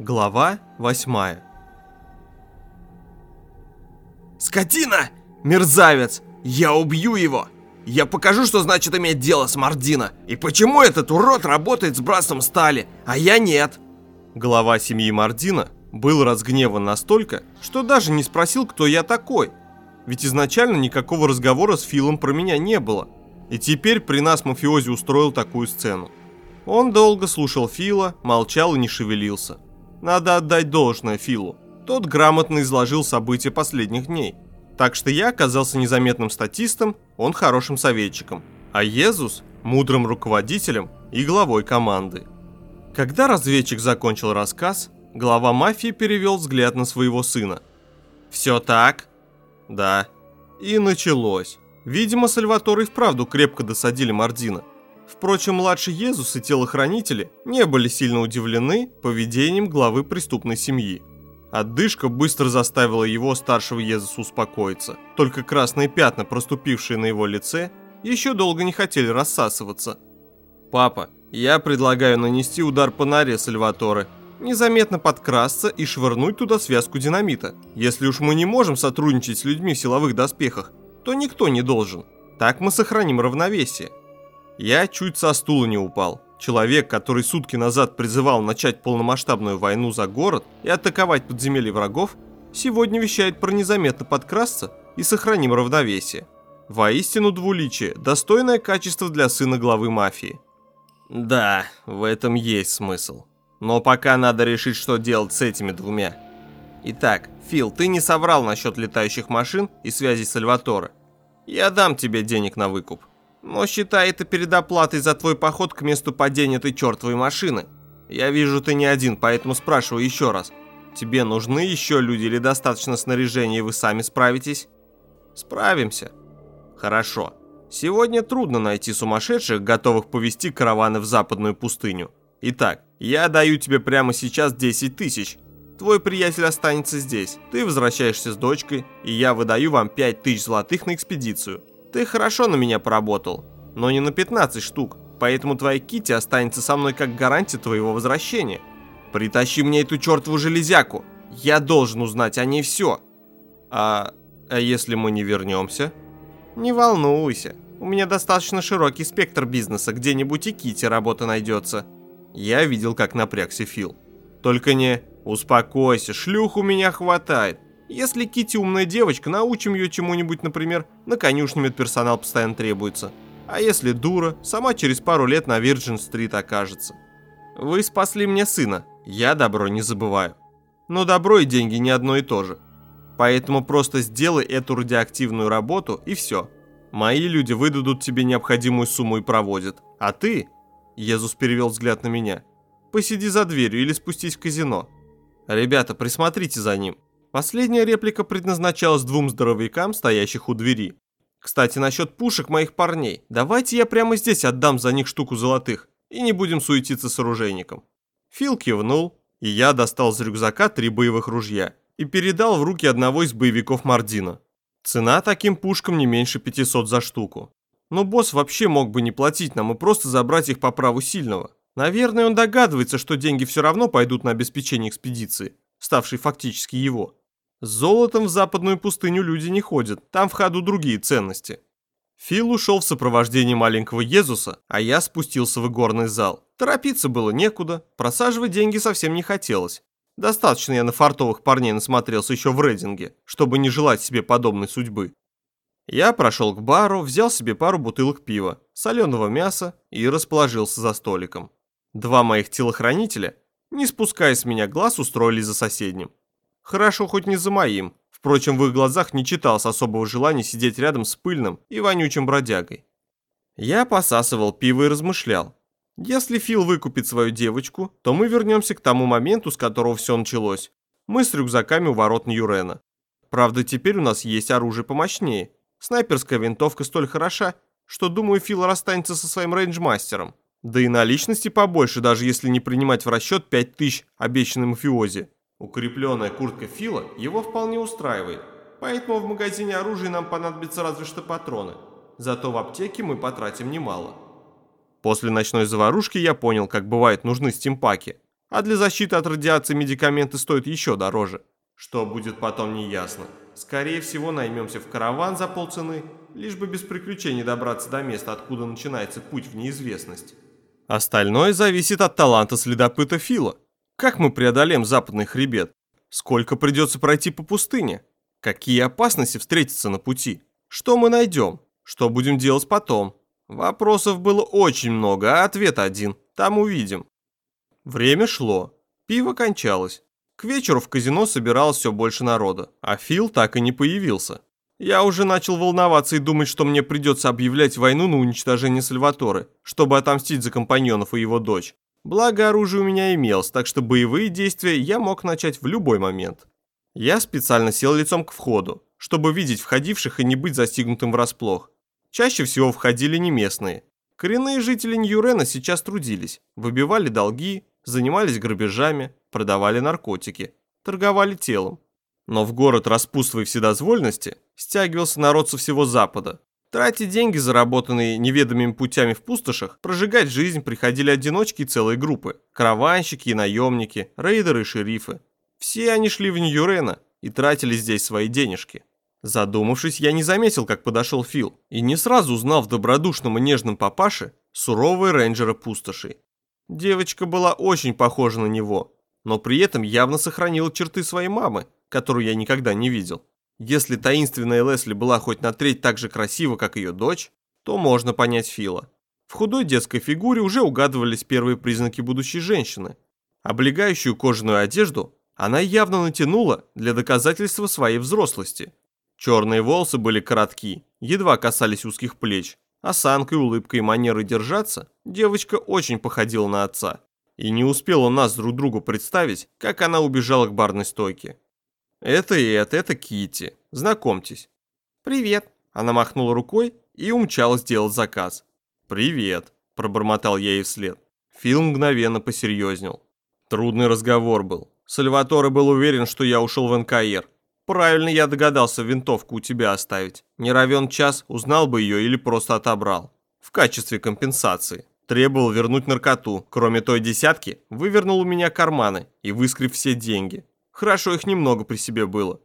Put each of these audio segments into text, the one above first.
Глава 8 «Скотина! Мерзавец! Я убью его! Я покажу, что значит иметь дело с Мардино! И почему этот урод работает с братством стали, а я нет!» Глава семьи Мардина был разгневан настолько, что даже не спросил, кто я такой. Ведь изначально никакого разговора с Филом про меня не было. И теперь при нас мафиози устроил такую сцену. Он долго слушал Фила, молчал и не шевелился. Надо отдать должное Филу. Тот грамотно изложил события последних дней. Так что я оказался незаметным статистом, он хорошим советчиком, а Езус – мудрым руководителем и главой команды. Когда разведчик закончил рассказ, глава мафии перевел взгляд на своего сына. «Все так?» «Да». И началось. Видимо, Сальваторы вправду крепко досадили Мардина. Впрочем, младший Езус и телохранители не были сильно удивлены поведением главы преступной семьи. Отдышка быстро заставила его старшего Езуса успокоиться. Только красные пятна, проступившие на его лице, еще долго не хотели рассасываться. «Папа, я предлагаю нанести удар по норе Сальваторе, незаметно подкрасться и швырнуть туда связку динамита. Если уж мы не можем сотрудничать с людьми в силовых доспехах, то никто не должен. Так мы сохраним равновесие. Я чуть со стула не упал. Человек, который сутки назад призывал начать полномасштабную войну за город и атаковать подземелья врагов, сегодня вещает про незаметно подкрасться и сохраним равновесие. Воистину двуличие, достойное качество для сына главы мафии. Да, в этом есть смысл. Но пока надо решить, что делать с этими двумя. Итак, Фил, ты не соврал насчет летающих машин и связи с Сальваторе. Я дам тебе денег на выкуп. Но считай это предоплатой за твой поход к месту падения этой чертовой машины. Я вижу, ты не один, поэтому спрашиваю еще раз. Тебе нужны еще люди или достаточно снаряжения, и вы сами справитесь? Справимся. Хорошо. Сегодня трудно найти сумасшедших, готовых повести караваны в западную пустыню. Итак, я даю тебе прямо сейчас 10 тысяч. Твой приятель останется здесь. Ты возвращаешься с дочкой, и я выдаю вам 5 тысяч золотых на экспедицию. Ты хорошо на меня поработал, но не на 15 штук, поэтому твоя Кити останется со мной как гарантия твоего возвращения. Притащи мне эту чертову железяку. Я должен узнать о ней все. А, а если мы не вернемся? Не волнуйся. У меня достаточно широкий спектр бизнеса, где-нибудь и Кити работа найдется. Я видел, как напрягся Фил. Только не... Успокойся, шлюх у меня хватает. Если Кити умная девочка, научим ее чему-нибудь, например, на конюшне медперсонал постоянно требуется. А если дура, сама через пару лет на Вирджин-стрит окажется. Вы спасли мне сына, я добро не забываю. Но добро и деньги не одно и то же. Поэтому просто сделай эту радиоактивную работу и все. Мои люди выдадут тебе необходимую сумму и проводят. А ты, Езус перевел взгляд на меня, посиди за дверью или спустись в казино. Ребята, присмотрите за ним. Последняя реплика предназначалась двум здоровякам, стоящих у двери. Кстати, насчет пушек моих парней. Давайте я прямо здесь отдам за них штуку золотых, и не будем суетиться с оружейником. Фил кивнул, и я достал из рюкзака три боевых ружья и передал в руки одного из боевиков Мардина. Цена таким пушкам не меньше 500 за штуку. Но босс вообще мог бы не платить нам и просто забрать их по праву сильного. Наверное, он догадывается, что деньги все равно пойдут на обеспечение экспедиции, ставшей фактически его. С золотом в западную пустыню люди не ходят, там в ходу другие ценности. Фил ушел в сопровождении маленького Езуса, а я спустился в игорный зал. Торопиться было некуда, просаживать деньги совсем не хотелось. Достаточно я на фартовых парней насмотрелся еще в рейдинге, чтобы не желать себе подобной судьбы. Я прошел к бару, взял себе пару бутылок пива, соленого мяса и расположился за столиком. Два моих телохранителя, не спуская с меня глаз, устроились за соседним. Хорошо хоть не за моим. Впрочем, в их глазах не читалось особого желания сидеть рядом с пыльным и вонючим бродягой. Я посасывал пиво и размышлял. Если Фил выкупит свою девочку, то мы вернемся к тому моменту, с которого все началось. Мы с рюкзаками у ворот Ньюрена. Правда, теперь у нас есть оружие помощнее. Снайперская винтовка столь хороша, что, думаю, Фил расстанется со своим рейнджмастером. Да и наличности побольше, даже если не принимать в расчет 5000 обещанной мафиози. Укрепленная куртка Фила его вполне устраивает, поэтому в магазине оружия нам понадобятся разве что патроны. Зато в аптеке мы потратим немало. После ночной заварушки я понял, как бывают нужны стимпаки. А для защиты от радиации медикаменты стоят еще дороже. Что будет потом, не ясно. Скорее всего, наймемся в караван за полцены, лишь бы без приключений добраться до места, откуда начинается путь в неизвестность. Остальное зависит от таланта следопыта Фила. Как мы преодолеем западный хребет? Сколько придется пройти по пустыне? Какие опасности встретятся на пути? Что мы найдем? Что будем делать потом? Вопросов было очень много, а ответ один. Там увидим. Время шло. Пиво кончалось. К вечеру в казино собиралось все больше народа, а Фил так и не появился. Я уже начал волноваться и думать, что мне придется объявлять войну на уничтожение Сальваторы, чтобы отомстить за компаньонов и его дочь. Благо оружие у меня имелось, так что боевые действия я мог начать в любой момент. Я специально сел лицом к входу, чтобы видеть входивших и не быть застигнутым врасплох. Чаще всего входили не местные. Коренные жители Ньюрена сейчас трудились, выбивали долги, занимались грабежами, продавали наркотики, торговали телом. Но в город распутства и вседозвольности стягивался народ со всего Запада. Тратить деньги, заработанные неведомыми путями в пустошах, прожигать жизнь приходили одиночки и целые группы. Караванщики и наемники, рейдеры и шерифы. Все они шли в Нью-Рена и тратили здесь свои денежки. Задумавшись, я не заметил, как подошел Фил, и не сразу узнал в добродушном и нежном папаше суровые рейнджера пустошей. Девочка была очень похожа на него, но при этом явно сохранила черты своей мамы, которую я никогда не видел. Если таинственная Лесли была хоть на треть так же красива, как ее дочь, то можно понять Фила. В худой детской фигуре уже угадывались первые признаки будущей женщины. Облегающую кожаную одежду она явно натянула для доказательства своей взрослости. Черные волосы были коротки, едва касались узких плеч. Осанкой, улыбкой и манерой держаться девочка очень походила на отца. И не успел он нас друг другу представить, как она убежала к барной стойке. «Это и это, это Кити. Знакомьтесь». «Привет». Она махнула рукой и умчалась делать заказ. «Привет», – пробормотал я ей вслед. Фил мгновенно посерьезнел. Трудный разговор был. Сальваторе был уверен, что я ушел в НКР. Правильно я догадался винтовку у тебя оставить. Не равен час, узнал бы ее или просто отобрал. В качестве компенсации. Требовал вернуть наркоту. Кроме той десятки, вывернул у меня карманы и выскреб все деньги. Хорошо их немного при себе было.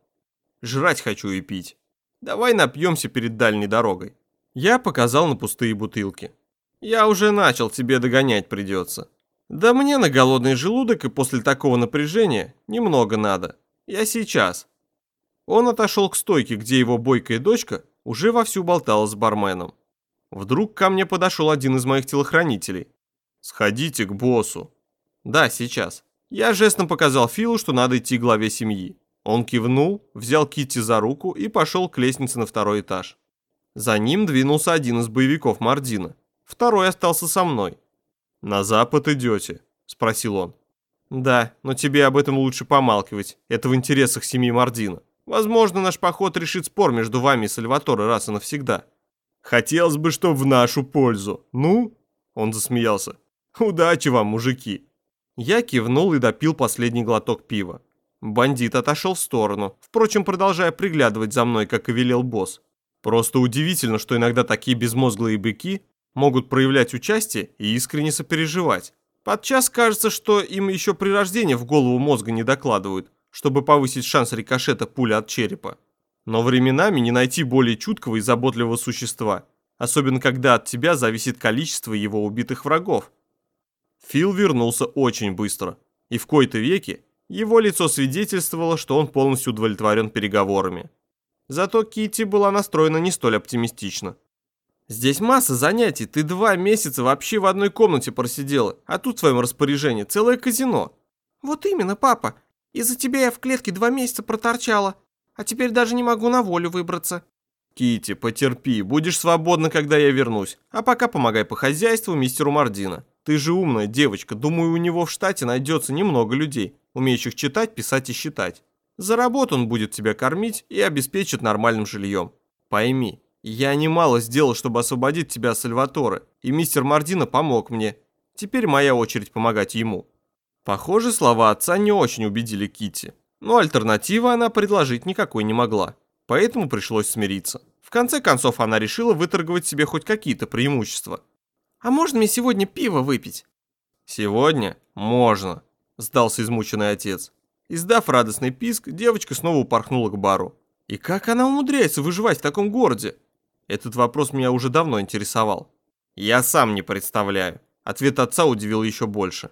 Жрать хочу и пить. Давай напьемся перед дальней дорогой. Я показал на пустые бутылки. Я уже начал, тебе догонять придется. Да мне на голодный желудок и после такого напряжения немного надо. Я сейчас. Он отошел к стойке, где его бойкая дочка уже вовсю болтала с барменом. Вдруг ко мне подошел один из моих телохранителей. «Сходите к боссу». «Да, сейчас». Я жестом показал Филу, что надо идти к главе семьи. Он кивнул, взял Китти за руку и пошел к лестнице на второй этаж. За ним двинулся один из боевиков Мардина. Второй остался со мной. «На запад идете?» – спросил он. «Да, но тебе об этом лучше помалкивать. Это в интересах семьи Мардина. Возможно, наш поход решит спор между вами и Сальваторе раз и навсегда. Хотелось бы, чтобы в нашу пользу. Ну?» Он засмеялся. «Удачи вам, мужики!» Я кивнул и допил последний глоток пива. Бандит отошел в сторону, впрочем, продолжая приглядывать за мной, как и велел босс. Просто удивительно, что иногда такие безмозглые быки могут проявлять участие и искренне сопереживать. Подчас кажется, что им еще при рождении в голову мозга не докладывают, чтобы повысить шанс рикошета пули от черепа. Но временами не найти более чуткого и заботливого существа, особенно когда от тебя зависит количество его убитых врагов. Фил вернулся очень быстро, и в кои-то веки его лицо свидетельствовало, что он полностью удовлетворен переговорами. Зато Кити была настроена не столь оптимистично. «Здесь масса занятий, ты два месяца вообще в одной комнате просидела, а тут в твоем распоряжении целое казино». «Вот именно, папа, из-за тебя я в клетке два месяца проторчала, а теперь даже не могу на волю выбраться». Кити, потерпи, будешь свободна, когда я вернусь, а пока помогай по хозяйству мистеру Мардина. Ты же умная девочка, думаю, у него в штате найдется немного людей, умеющих читать, писать и считать. За работу он будет тебя кормить и обеспечит нормальным жильем. Пойми, я немало сделал, чтобы освободить тебя, Сальваторе, и мистер Мардина помог мне. Теперь моя очередь помогать ему». Похоже, слова отца не очень убедили Кити, но альтернативы она предложить никакой не могла, поэтому пришлось смириться. В конце концов, она решила выторговать себе хоть какие-то преимущества. «А можно мне сегодня пиво выпить?» «Сегодня? Можно. сдался измученный отец. Издав радостный писк, девочка снова упорхнула к бару. И как она умудряется выживать в таком городе? Этот вопрос меня уже давно интересовал. Я сам не представляю. Ответ отца удивил еще больше.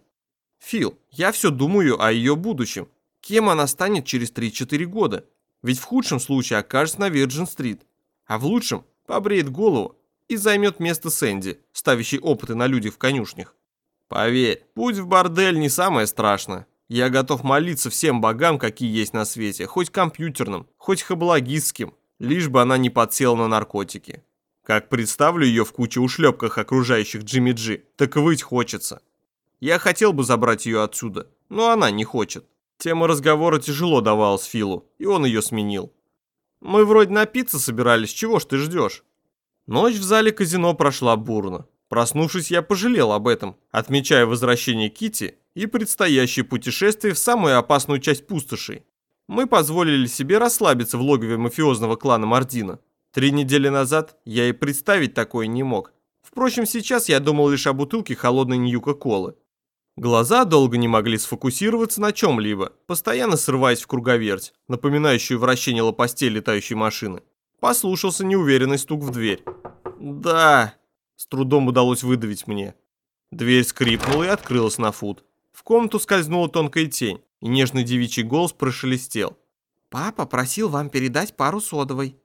Фил, я все думаю о ее будущем. Кем она станет через 3-4 года? Ведь в худшем случае окажется на Virgin-стрит, а в лучшем побреет голову и займет место Сэнди, ставящий опыты на людях в конюшнях. Поверь, путь в бордель не самое страшное. Я готов молиться всем богам, какие есть на свете, хоть компьютерным, хоть хабалагистским, лишь бы она не подсела на наркотики. Как представлю ее в куче ушлепках окружающих Джимми Джи, так выть хочется. Я хотел бы забрать ее отсюда, но она не хочет. Тема разговора тяжело давалась Филу, и он ее сменил. Мы вроде напиться собирались, чего ж ты ждешь? Ночь в зале казино прошла бурно. Проснувшись, я пожалел об этом, отмечая возвращение Кити и предстоящее путешествие в самую опасную часть пустоши. Мы позволили себе расслабиться в логове мафиозного клана Мардина. Три недели назад я и представить такое не мог. Впрочем, сейчас я думал лишь о бутылке холодной Ньюка-колы. Глаза долго не могли сфокусироваться на чем-либо, постоянно срываясь в круговерть, напоминающую вращение лопастей летающей машины. Послушался неуверенный стук в дверь. «Да», — с трудом удалось выдавить мне. Дверь скрипнула и открылась на фут. В комнату скользнула тонкая тень, и нежный девичий голос прошелестел. «Папа просил вам передать пару содовой».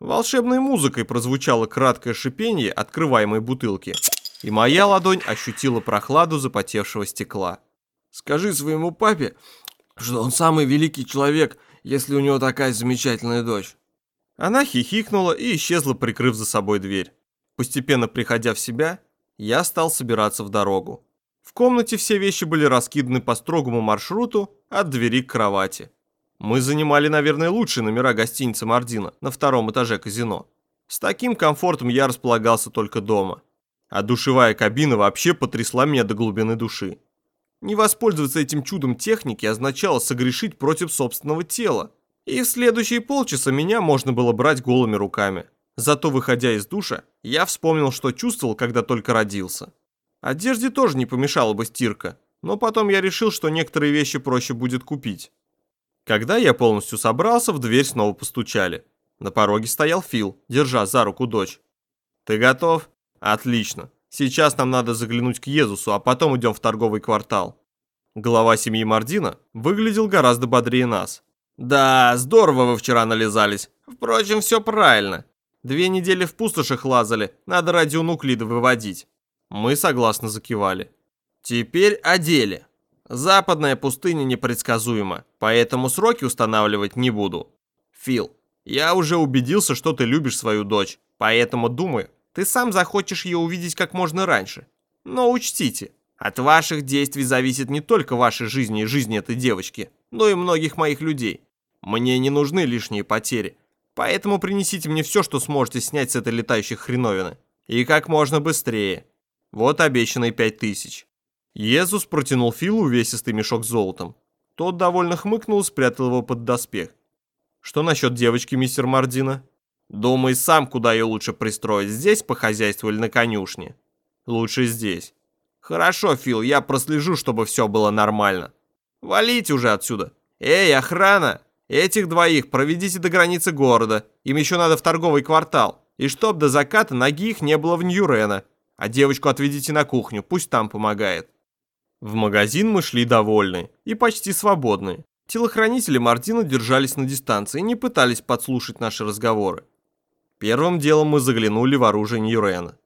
Волшебной музыкой прозвучало краткое шипение открываемой бутылки и моя ладонь ощутила прохладу запотевшего стекла. «Скажи своему папе, что он самый великий человек, если у него такая замечательная дочь». Она хихикнула и исчезла, прикрыв за собой дверь. Постепенно приходя в себя, я стал собираться в дорогу. В комнате все вещи были раскиданы по строгому маршруту от двери к кровати. Мы занимали, наверное, лучшие номера гостиницы Мардина на втором этаже казино. С таким комфортом я располагался только дома а душевая кабина вообще потрясла меня до глубины души. Не воспользоваться этим чудом техники означало согрешить против собственного тела. И в следующие полчаса меня можно было брать голыми руками. Зато, выходя из душа, я вспомнил, что чувствовал, когда только родился. Одежде тоже не помешала бы стирка, но потом я решил, что некоторые вещи проще будет купить. Когда я полностью собрался, в дверь снова постучали. На пороге стоял Фил, держа за руку дочь. «Ты готов?» Отлично. Сейчас нам надо заглянуть к Езусу, а потом идем в торговый квартал. Глава семьи Мардина выглядел гораздо бодрее нас. Да, здорово вы вчера нализались. Впрочем, все правильно. Две недели в пустошах лазали, надо радионуклиды выводить. Мы согласно закивали. Теперь о деле. Западная пустыня непредсказуема, поэтому сроки устанавливать не буду. Фил, я уже убедился, что ты любишь свою дочь, поэтому думаю, ты сам захочешь ее увидеть как можно раньше. Но учтите, от ваших действий зависит не только ваша жизнь и жизнь этой девочки, но и многих моих людей. Мне не нужны лишние потери, поэтому принесите мне все, что сможете снять с этой летающей хреновины. И как можно быстрее. Вот обещанные пять тысяч. Иисус протянул Филу увесистый мешок с золотом. Тот довольно хмыкнул и спрятал его под доспех. Что насчет девочки, мистер Мардина? Думай сам, куда ее лучше пристроить, здесь по хозяйству или на конюшне. Лучше здесь. Хорошо, Фил, я прослежу, чтобы все было нормально. Валите уже отсюда. Эй, охрана! Этих двоих проведите до границы города. Им еще надо в торговый квартал. И чтоб до заката ноги их не было в Ньюрена. А девочку отведите на кухню, пусть там помогает. В магазин мы шли довольны и почти свободные. Телохранители Мартина держались на дистанции и не пытались подслушать наши разговоры. Первым делом мы заглянули в оружие Ньюрена.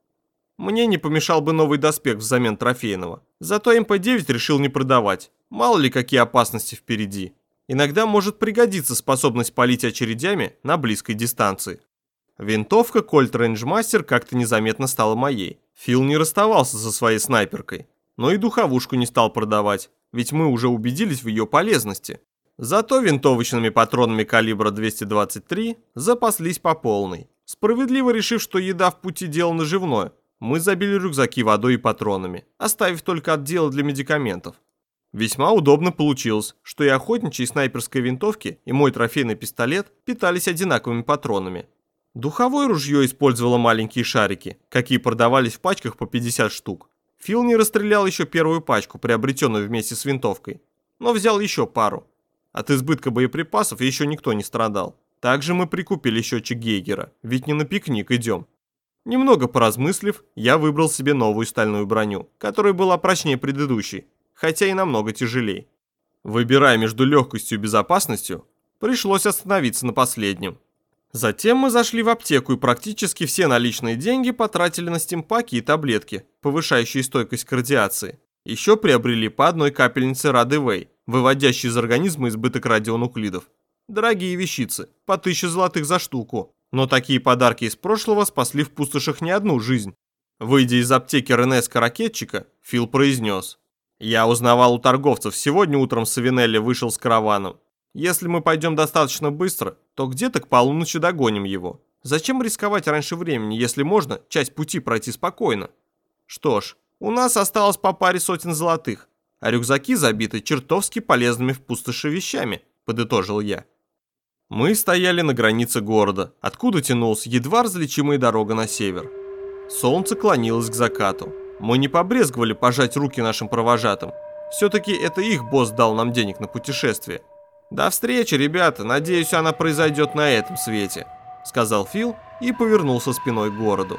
Мне не помешал бы новый доспех взамен трофейного. Зато МП-9 решил не продавать. Мало ли какие опасности впереди. Иногда может пригодиться способность палить очередями на близкой дистанции. Винтовка Colt Range Master как-то незаметно стала моей. Фил не расставался со своей снайперкой. Но и духовушку не стал продавать, ведь мы уже убедились в ее полезности. Зато винтовочными патронами калибра 223 запаслись по полной. Справедливо решив, что еда в пути дело наживное, мы забили рюкзаки водой и патронами, оставив только отделы для медикаментов. Весьма удобно получилось, что и охотничьи снайперской винтовки, и мой трофейный пистолет питались одинаковыми патронами. Духовое ружье использовало маленькие шарики, какие продавались в пачках по 50 штук. Фил не расстрелял еще первую пачку, приобретенную вместе с винтовкой. но взял еще пару. От избытка боеприпасов еще никто не страдал. Также мы прикупили счетчик Гейгера, ведь не на пикник идем. Немного поразмыслив, я выбрал себе новую стальную броню, которая была прочнее предыдущей, хотя и намного тяжелее. Выбирая между легкостью и безопасностью, пришлось остановиться на последнем. Затем мы зашли в аптеку и практически все наличные деньги потратили на стимпаки и таблетки, повышающие стойкость к радиации. Еще приобрели по одной капельнице Радевей, выводящей из организма избыток радионуклидов. Дорогие вещицы, по тысяче золотых за штуку. Но такие подарки из прошлого спасли в пустошах не одну жизнь. Выйдя из аптеки Ренеска-ракетчика, Фил произнес. «Я узнавал у торговцев, сегодня утром Савинелли вышел с караваном. Если мы пойдем достаточно быстро, то где-то к полуночи догоним его. Зачем рисковать раньше времени, если можно часть пути пройти спокойно? Что ж, у нас осталось по паре сотен золотых, а рюкзаки забиты чертовски полезными в пустоши вещами, подытожил я. Мы стояли на границе города, откуда тянулась едва различимая дорога на север. Солнце клонилось к закату. Мы не побрезговали пожать руки нашим провожатым. Все-таки это их босс дал нам денег на путешествие. «До встречи, ребята, надеюсь, она произойдет на этом свете», сказал Фил и повернулся спиной к городу.